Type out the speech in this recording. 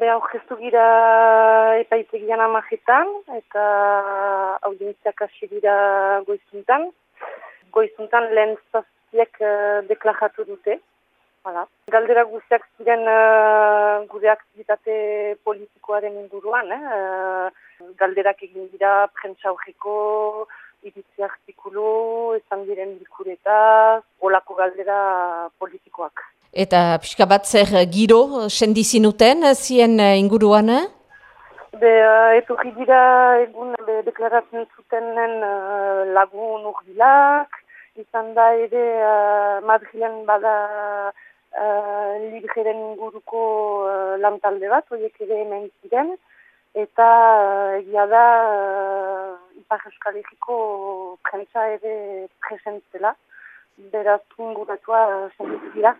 Be aurkeztu gira epaitegian amajetan eta audientziak hasi dira goizuntan. Goizuntan lehen zazpiek uh, deklaratu dute. Hala. Galdera guztiak ziren uh, gure aktivitate politikoaren inguruan. Eh? Uh, galderak egin dira prentsa horreko, iritzi artikulu, esan diren bilkuretaz, olako galdera politikoak. Eta pixka bat zer giro sendizinuten zien inguruan? Be, uh, eto dira egun be, deklaratzen zutenen uh, lagun urbilak, izan da ere uh, Madrilen bada uh, libreren inguruko uh, lantalde bat, horiek ere hemen ziren, eta uh, egia da uh, Ipar Euskal Herriko prentsa ere presentzela, beraz inguratua uh, senditu dira.